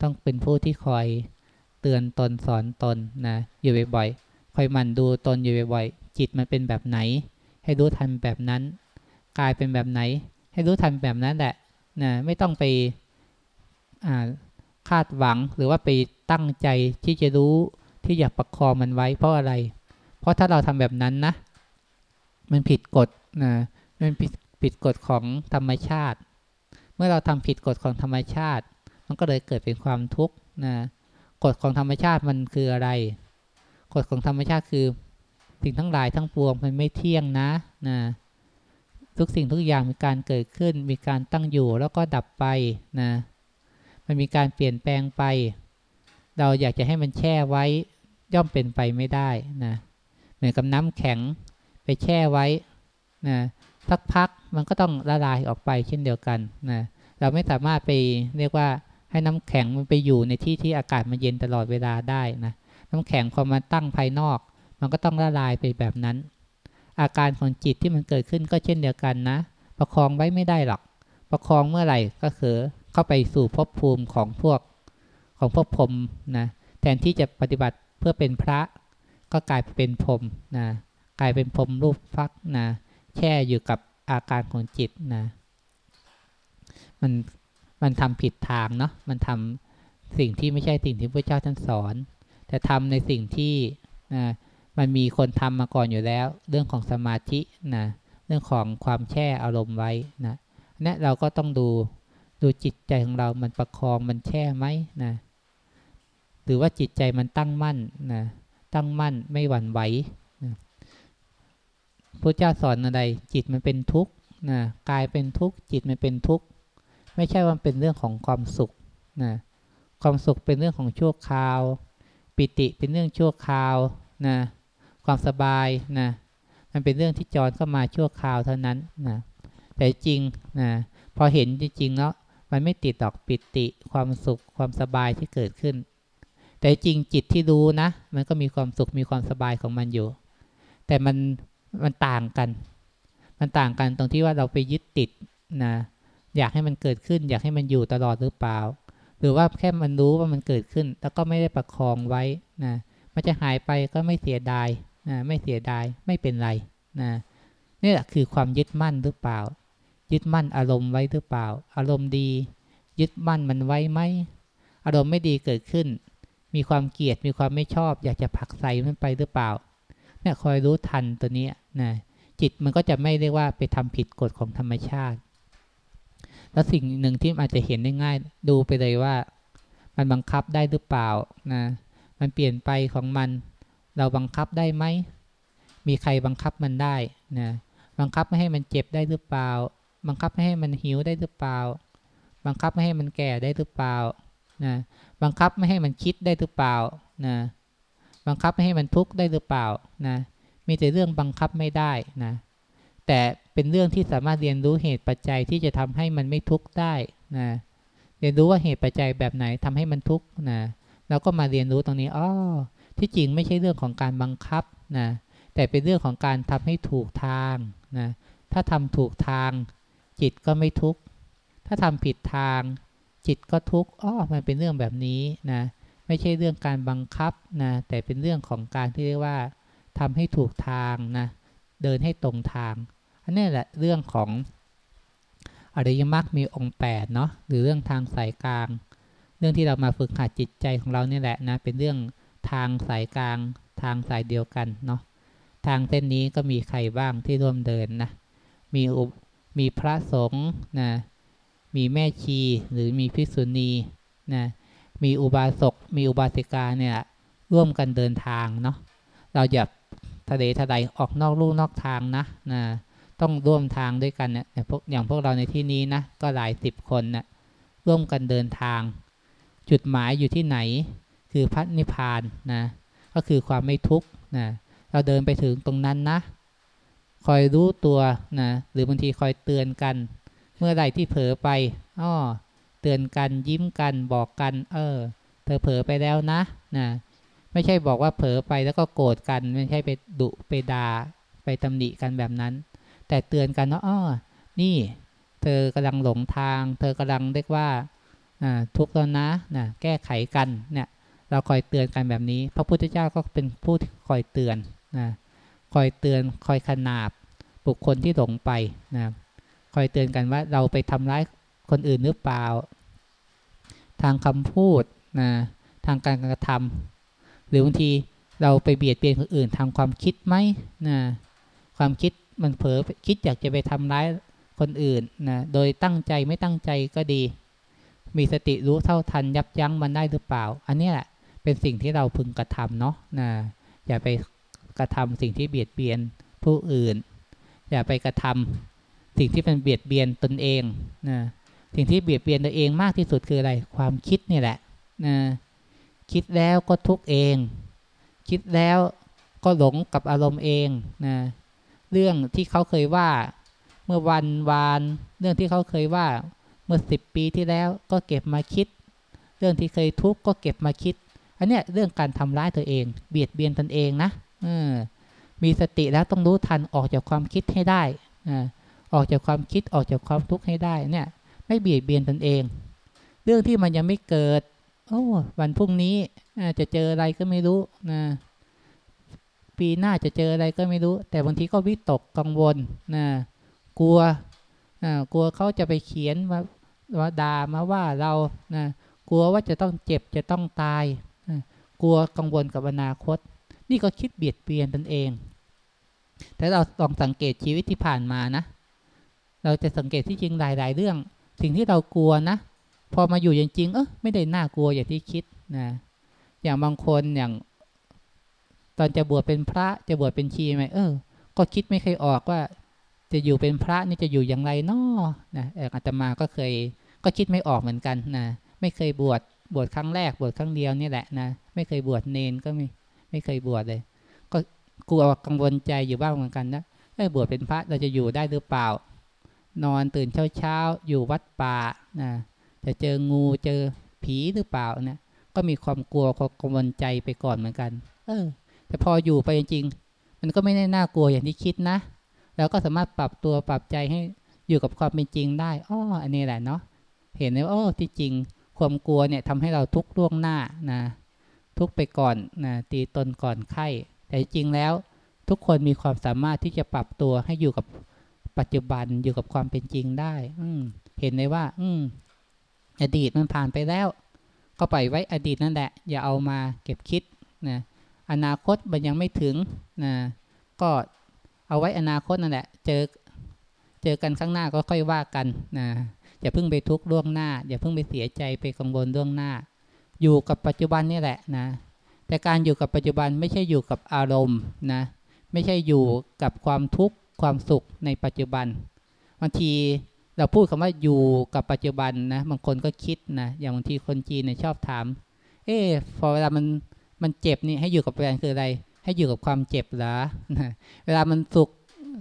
ต้องเป็นผู้ที่คอยเตือนตนสอนตนนะอยู่บ่อยๆคอยมันดูตนอยู่บ่อยๆจิตมันเป็นแบบไหน ให้รู้ทันแบบนั้น กายเป็นแบบไหน ให้รู้ทันแบบนั้นแหละนะไม่ต้องไปคาดหวังหรือว่าไปตั้งใจที่จะรู้ ที่อยากประคองมันไว้เพราะอะไร เพราะถ้าเราทำแบบนั้นนะ มันผิดกฎนะมันผิดผิดกฎของธรรมชาติ เมื่อเราทำผิดกฎของธรรมชาติ มันก็เลยเกิดเป็นความทุกข์นะกฎของธรรมชาติมันคืออะไรกกฎของธรรมชาติคือ สิ่งทั้งหลายทั้งปวงมันไม่เที่ยงนะนะทุกสิ่งทุกอย่างมีการเกิดขึ้น มีการตั้งอยู่แล้วก็ดับไปนะ มันมีการเปลี่ยนแปลงไป เราอยากจะให้มันแช่ไว้ ย่อมเป็นไปไม่ได้นะเหมือนกับน้ำแข็งไปแช่ไว้นะสักพักมันก็ต้องละลายออกไปเช่นเดียวกันนะเราไม่สามารถไปเรียกว่าให้น้ำแข็งมันไปอยู่ในที่ที่อากาศมันเย็นตลอดเวลาได้นะน้ำแข็งพอมาตั้งภายนอก มันก็ต้องละลายไปแบบนั้น อาการของจิตที่มันเกิดขึ้นก็เช่นเดียวกันนะ ประคองไว้ไม่ได้หรอก ประคองเมื่อไหร่ก็คือเข้าไปสู่ภพภูมิของพวกของพวกพรมนะแทนที่จะปฏิบัติ เพื่อเป็นพระก็กลายเป็นพรมนะกลายเป็นพรมรูปฟักนะแช่อยู่กับอาการของจิตนะมันมันทำผิดทางเนาะมันทำสิ่งที่ไม่ใช่สิ่งที่พระเจ้าท่านสอน แต่ทำในสิ่งที่นะมันมีคนทำมาก่อนอยู่แล้ว เรื่องของสมาธินะเรื่องของความแช่อารมณ์ไว้นะนี่เราก็ต้องดูดูจิตใจของเรามันประคองมันแช่ไหมนะ หรือว่าจิตใจมันตั้งมั่นนะตั้งมั่นไม่หวั่นไหวนะพระเจ้าสอนอะไร จิตมันเป็นทุกข์นะกายเป็นทุกข์ จิตมันเป็นทุกข์ ไม่ใช่ว่าเป็นเรื่องของความสุขนะความสุขเป็นเรื่องของชั่วคราว ปิติเป็นเรื่องชั่วคราวนะความสบายนะมันเป็นเรื่องที่จรเข้ามาชั่วคราวเท่านั้นนะแต่จริงนะพอเห็นจริงๆแล้วมันไม่ติดดอกปิติความสุขความสบายที่เกิดขึ้น แต่จริงจิตที่รู้นะ มันก็มีความสุขมีความสบายของมันอยู่ แต่มันมันต่างกัน มันต่างกันตรงที่ว่าเราไปยึดติดนะอยากให้มันเกิดขึ้น อยากให้มันอยู่ตลอดหรือเปล่า หรือว่าแค่มันรู้ว่ามันเกิดขึ้น แล้วก็ไม่ได้ประคองไว้นะมันจะหายไปก็ไม่เสียดายนะไม่เสียดายไม่เป็นไรนะนี่แหละคือความยึดมั่นหรือเปล่า ยึดมั่นอารมณ์ไว้หรือเปล่า อารมณ์ดี ยึดมั่นมันไว้ไหมอารมณ์ไม่ดีเกิดขึ้น มีความเกลียดมีความไม่ชอบ อยากจะผลักไสมันไปหรือเปล่าเนี่ยคอยรู้ทันตัวนี้นะจิตมันก็จะไม่เรียกว่าไปทำผิดกฎของธรรมชาติ แล้วสิ่งหนึ่งที่อาจจะเห็นได้ง่าย ดูไปเลยว่า มันบังคับได้หรือเปล่านะมันเปลี่ยนไปของมัน เราบังคับได้ไหมมีใครบังคับมันได้นะบังคับไม่ให้มันเจ็บได้หรือเปล่า บังคับไม่ให้มันหิวได้หรือเปล่า บังคับไม่ให้มันแก่ได้หรือเปล่า นะบังคับไม่ให้มันคิดได้หรือเปล่านะบังคับไม่ให้มันทุกข์ได้หรือเปล่านะมีแต่เรื่องบังคับไม่ได้นะแต่เป็นเรื่องที่สามารถเรียนรู้เหตุปัจจัยที่จะทำให้มันไม่ทุกข์ได้นะเรียนรู้ว่าเหตุปัจจัยแบบไหนทำให้มันทุกข์นะเราก็มาเรียนรู้ตรงนี้อ๋อที่จริงไม่ใช่เรื่องของการบังคับนะแต่เป็นเรื่องของการทำให้ถูกทางนะถ้าทำถูกทางจิตก็ไม่ทุกข์ถ้าทำผิดทาง จิตก็ทุกข์อ๋อมันเป็นเรื่องแบบนี้นะไม่ใช่เรื่องการบังคับนะแต่เป็นเรื่องของการที่เรียกว่าทำให้ถูกทางนะเดินให้ตรงทาง อันนี้แหละเรื่องของอริยมรรคมีองค์8เนาะหรือเรื่องทางสายกลาง เรื่องที่เรามาฝึกหัดจิตใจของเราเนี่ยแหละนะเป็นเรื่องทางสายกลาง ทางสายเดียวกันเนาะทางเส้นนี้ก็มีใครบ้างที่ร่วมเดินนะมีมีพระสงฆ์นะ มีแม่ชีหรือมีพิสุณีนะมีอุบาสกมีอุบาสิกาเนี่ยร่วมกันเดินทางเนาะเราอย่าทะเลทลายออกนอกลู่นอกทางนะนะต้องร่วมทางด้วยกันเนี่ยพวกอย่างพวกเราในที่นี้นะก็หลายสิบคนนะร่วมกันเดินทาง จุดหมายอยู่ที่ไหน คือพัฒนิพานนะก็คือความไม่ทุกข์นะเราเดินไปถึงตรงนั้นนะ คอยรู้ตัวนะหรือบางทีคอยเตือนกัน เมื่อใดที่เผลอไปอ้อเตือนกันยิ้มกันบอกกัน เออ เธอเผลอไปแล้วนะนะไม่ใช่บอกว่าเผลอไปแล้วก็โกรธกัน ไม่ใช่ไปดุไปดา่าไปตำหนิกันแบบนั้น แต่เตือนกันว่าอ้อนี่ เธอกำลังหลงทาง เธอกำลังเรียกว่าทุกข์แล้วนะนะแก้ไขกันเนี่ยเราคอยเตือนกันแบบนี้ พระพุทธเจ้าก็เป็นผู้คอยเตือนนะคอยเตือนคอยขนาบบุคคลที่หลงไปนะ คอยเตือนกันว่าเราไปทำร้ายคนอื่นหรือเปล่า ทางคำพูดนะทางการกระทำหรือบางทีเราไปเบียดเบียนคนอื่นทางความคิดไหมนะความคิดมันเผลอคิดอยากจะไปทำร้ายคนอื่นนะโดยตั้งใจไม่ตั้งใจก็ดี มีสติรู้เท่าทันยับยั้งมันได้หรือเปล่า อันนี้แหละเป็นสิ่งที่เราพึงกระทำเนาะนะอย่าไปกระทำสิ่งที่เบียดเบียนผู้อื่น อย่าไปกระทำ สิ่งที่เป็นเบียดเบียนตนเองนะสิ่งที่เบียดเบียนตัวเองมากที่สุดคืออะไร ความคิดนี่แหละนะคิดแล้วก็ทุกเอง คิดแล้วก็หลงกับอารมณ์เองนะเรื่องที่เขาเคยว่าเมื่อวันวาน เรื่องที่เขาเคยว่าเมื่อสิบปีที่แล้วก็เก็บมาคิด เรื่องที่เคยทุกข์ก็เก็บมาคิด อันเนี้ยเรื่องการทำร้ายตัวเอง เบียดเบียนตนเองนะอมีสติแล้วต้องรู้ทันออกจากความคิดให้ได้อ ออกจากความคิดออกจากความทุกข์ให้ได้เนี่ย ไม่เบียดเบียนตนเอง เรื่องที่มันยังไม่เกิด โอ้วันพรุ่งนี้จะเจออะไรก็ไม่รู้นะปีหน้าจะเจออะไรก็ไม่รู้ แต่บางทีก็วิตกกังวลนะกลัวกลัวเขาจะไปเขียนมาว่าด่ามาว่าเรานะกลัวว่าจะต้องเจ็บจะต้องตายนะกลัวกังวลกับอนาคต นี่ก็คิดเบียดเบียนตนเอง แต่เราลองสังเกตชีวิตที่ผ่านมานะ เราจะสังเกตที่จริงหลาย ๆ เรื่อง สิ่งที่เรากลัวนะ พอมาอยู่จริงๆเออไม่ได้น่ากลัวอย่างที่คิดนะอย่างบางคนอย่าง ตอนจะบวชเป็นพระจะบวชเป็นชีไหมเออ ก็คิดไม่เคยออกว่า จะอยู่เป็นพระนี่จะอยู่อย่างไรนาะนะอาตมาก็เคย ก็คิดไม่ออกเหมือนกันนะไม่เคยบวชบวชครั้งแรกบวชครั้งเดียวนี่แหละนะไม่เคยบวชเนนก็ไม่ไม่เคยบวชเลย ก็กลัวกังวลใจอยู่บ้างเหมือนกันนะไอ้บวชเป็นพระเราจะอยู่ได้หรือเปล่า นอนตื่นเช้าเช้าอยู่วัดป่านะจะเจองูเจอผีหรือเปล่านะก็มีความกลัวความกังวลใจไปก่อนเหมือนกัน เออ แต่พออยู่ไปจริงๆมันก็ไม่ได้น่ากลัวอย่างที่คิดนะเราก็สามารถปรับตัวปรับใจให้อยู่กับความเป็นจริงได้อ้ออันนี้แหละเนาะเห็นไหมว่าโอ้ที่จริง ความกลัวเนี่ยทำให้เราทุกข์ล่วงหน้านะทุกไปก่อนนะตีตนก่อนไข้ แต่จริงแล้ว ทุกคนมีความสามารถที่จะปรับตัวให้อยู่กับ ปัจจุบันอยู่กับความเป็นจริงได้ อืเห็นเลยว่า อือดีตมันผ่านไปแล้ว ก็ปล่อยไว้อดีตนั่นแหละ อย่าเอามาเก็บคิดนะอนาคตมันยังไม่ถึงนะก็เอาไว้อนาคตนั่นแหละ เจอเจอกันข้างหน้าก็ค่อยว่ากันนะอย่าเพิ่งไปทุกข์ล่วงหน้า อย่าเพิ่งไปเสียใจไปกังวลล่วงหน้า อยู่กับปัจจุบันนี่แหละนะแต่การอยู่กับปัจจุบันไม่ใช่อยู่กับอารมณ์นะไม่ใช่อยู่กับความทุกข์ ความสุขในปัจจุบันบางทีเราพูดคำว่าอยู่กับปัจจุบันนะบางคนก็คิดนะอย่างบางทีคนจีนเนี่ยชอบถาม เอ๊พอเวลามันมันเจ็บนี่ให้อยู่กับปัจจุบันคืออะไร ให้อยู่กับความเจ็บเหรอเวลามันสุข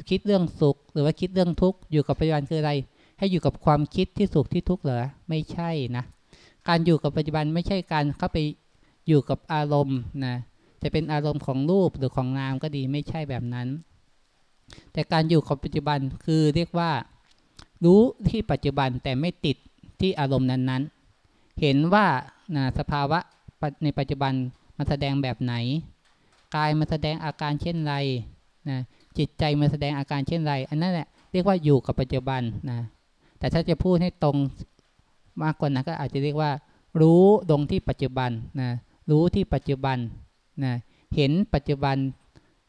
คิดเรื่องสุข หรือว่าคิดเรื่องทุกข์อยู่กับปัจจุบันคืออะไร ให้อยู่กับความคิดที่สุขที่ทุกข์เหรอไม่ใช่นะการอยู่กับปัจจุบันไม่ใช่การเข้าไปอยู่กับอารมณ์นะจะเป็นอารมณ์ของรูปหรือของนามก็ดีไม่ใช่แบบนั้น แต่การอยู่กับปัจจุบันคือเรียกว่า รู้ที่ปัจจุบันแต่ไม่ติดที่อารมณ์นั้นๆ เห็นว่าสภาวะในปัจจุบันมันแสดงแบบไหน กายมาแสดงอาการเช่นไรนะจิตใจมาแสดงอาการเช่นไร อันนั้นแหละเรียกว่าอยู่กับปัจจุบันนะแต่ถ้าจะพูดให้ตรงมากกว่านั้นก็อาจจะเรียกว่า รู้ตรงที่ปัจจุบันนะรู้ที่ปัจจุบันนะเห็นปัจจุบัน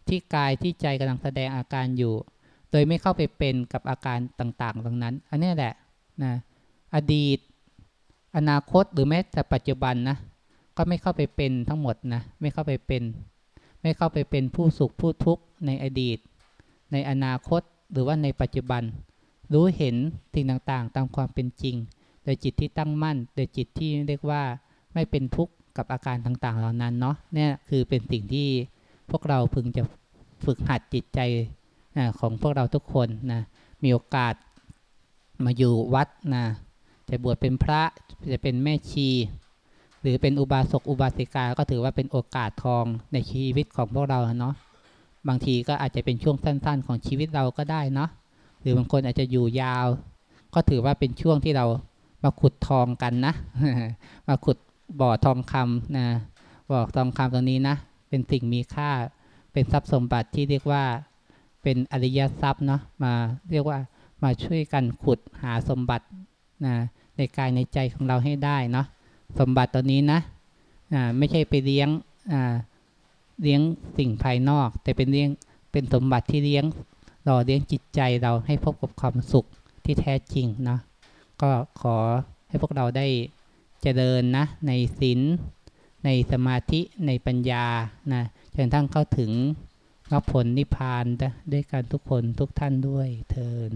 ที่กายที่ใจกำลังแสดงอาการอยู่ โดยไม่เข้าไปเป็นกับอาการต่างๆตรงนั้น อันนี้แหละนะอดีต อนาคตหรือแม้แต่ปัจจุบันนะก็ไม่เข้าไปเป็นทั้งหมดนะไม่เข้าไปเป็น ไม่เข้าไปเป็นผู้สุขผู้ทุกข์ในอดีต ในอนาคตหรือว่าในปัจจุบัน รู้เห็นสิ่งต่างๆ ตามความเป็นจริง โดยจิตที่ตั้งมั่น โดยจิตที่เรียกว่าไม่เป็นทุกข์กับอาการต่างๆ เหล่านั้นเนาะนี่คือเป็นสิ่งที่ พวกเราพึงจะฝึกหัดจิตใจของพวกเราทุกคนนะมีโอกาสมาอยู่วัดนะจะบวชเป็นพระจะเป็นแม่ชี หรือเป็นอุบาสกอุบาสิกา ก็ถือว่าเป็นโอกาสทองในชีวิตของพวกเราเนาะบางทีก็อาจจะเป็นช่วงสั้น ๆ ของชีวิตเราก็ได้เนาะหรือบางคนอาจจะอยู่ยาว ก็ถือว่าเป็นช่วงที่เรามาขุดทองกันนะ มาขุดบ่อทองคำนะบ่อทองคำตรงนี้นะ เป็นสิ่งมีค่า เป็นทรัพย์สมบัติที่เรียกว่าเป็นอริยทรัพย์เนาะมาเรียกว่ามาช่วยกันขุดหาสมบัตินะในกายในใจของเราให้ได้เนาะสมบัติตัวนี้นะไม่ใช่ไปเลี้ยงเลี้ยงสิ่งภายนอก แต่เป็นเลี้ยงเป็นสมบัติที่เลี้ยงรอเลี้ยงจิตใจเราให้พบกับความสุขที่แท้จริงเนาะก็ขอให้พวกเราได้เจริญนะในศีล ในสมาธิในปัญญานะจนทั้งเข้าถึงมรรคผลนิพพานด้วยกันทุกคนทุกท่านด้วยเทิน